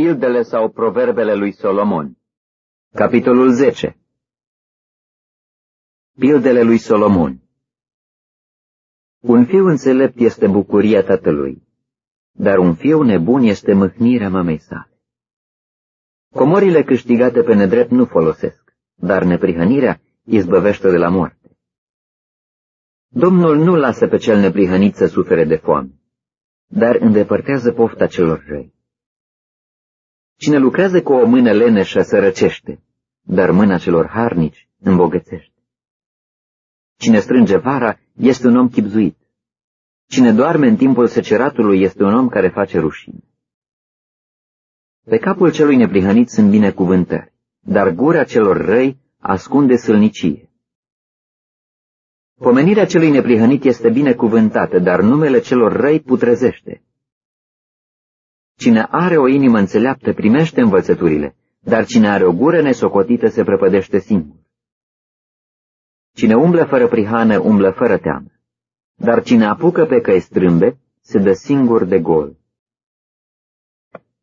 Pildele sau proverbele lui Solomon Capitolul 10 Pildele lui Solomon Un fiu înțelept este bucuria tatălui, dar un fiu nebun este mâhnirea mamei sale. Comorile câștigate pe nedrept nu folosesc, dar neprihănirea izbăvește de la moarte. Domnul nu lasă pe cel neprihănit să sufere de foame, dar îndepărtează pofta celor răi. Cine lucrează cu o mână leneșă sărăcește, dar mâna celor harnici îmbogățește. Cine strânge vara este un om chipzuit. Cine doarme în timpul seceratului este un om care face rușine. Pe capul celui neprihănit sunt binecuvântări, dar gura celor răi ascunde sălnicie. Pomenirea celui neprihănit este binecuvântată, dar numele celor răi putrezește. Cine are o inimă înțeleaptă primește învățăturile, dar cine are o gură nesocotită se prăpădește singur. Cine umblă fără prihană, umblă fără teamă, dar cine apucă pe căi strâmbe, se dă singur de gol.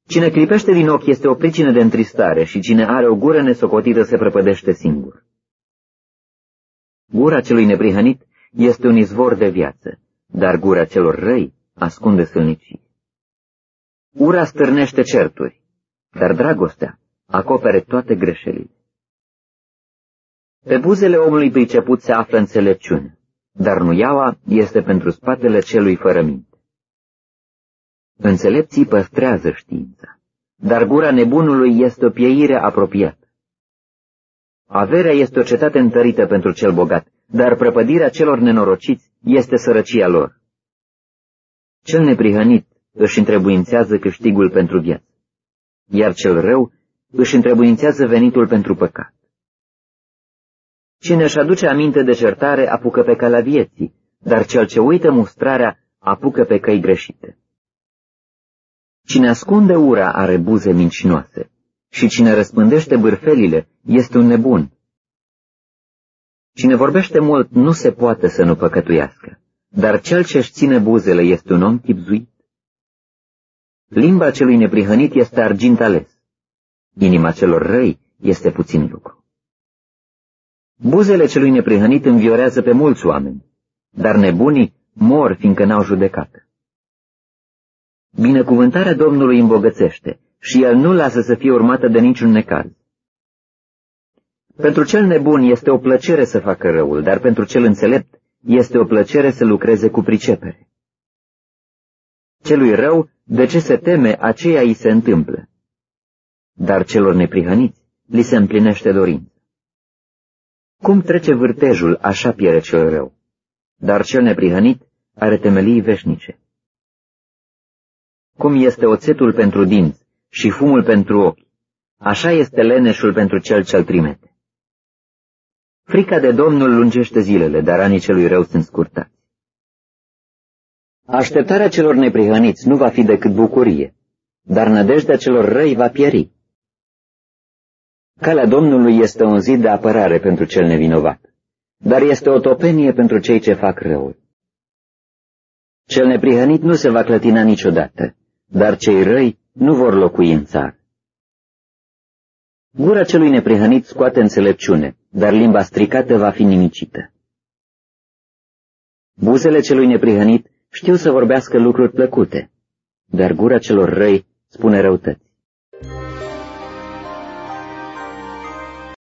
Cine clipește din ochi este o pricină de întristare și cine are o gură nesocotită se prăpădește singur. Gura celui neprihănit este un izvor de viață, dar gura celor răi ascunde sălnicii. Ura stârnește certuri, dar dragostea acopere toate greșelile. Pe buzele omului priceput se află înțelepciune, dar nuiaua este pentru spatele celui fără minte. Înțelepții păstrează știința, dar gura nebunului este o pieire apropiată. Averea este o cetate întărită pentru cel bogat, dar prăpădirea celor nenorociți este sărăcia lor. Cel neprihănit își întrebuințează câștigul pentru viață, iar cel rău își întrebuințează venitul pentru păcat. Cine își aduce aminte de certare apucă pe calea vieții, dar cel ce uită mustrarea apucă pe căi greșite. Cine ascunde ura are buze mincinoase și cine răspândește bârfelile este un nebun. Cine vorbește mult nu se poate să nu păcătuiască, dar cel ce-și ține buzele este un om chipzuit. Limba celui neprihănit este argint ales. Inima celor răi este puțin lucru. Buzele celui neprihănit înviorează pe mulți oameni, dar nebunii mor fiindcă n-au judecată. Binecuvântarea Domnului îmbogățește și el nu lasă să fie urmată de niciun necaz. Pentru cel nebun este o plăcere să facă răul, dar pentru cel înțelept este o plăcere să lucreze cu pricepere. Celui rău, de ce se teme, aceea îi se întâmplă. Dar celor neprihăniți li se împlinește dorința. Cum trece vârtejul, așa pierde cel rău, dar cel neprihănit are temelii veșnice. Cum este oțetul pentru dinți și fumul pentru ochi, așa este leneșul pentru cel ce-l trimete. Frica de Domnul lungește zilele, dar anii celui rău sunt scurtați. Așteptarea celor neprihăniți nu va fi decât bucurie, dar nădejdea celor răi va pieri. Calea Domnului este un zid de apărare pentru cel nevinovat, dar este o topenie pentru cei ce fac răul. Cel neprihănit nu se va clătina niciodată, dar cei răi nu vor locui în țară. Gura celui neprihănit scoate înțelepciune, dar limba stricată va fi nimicită. Buzele celui neprihănit știu să vorbească lucruri plăcute, dar gura celor răi spune răutăți.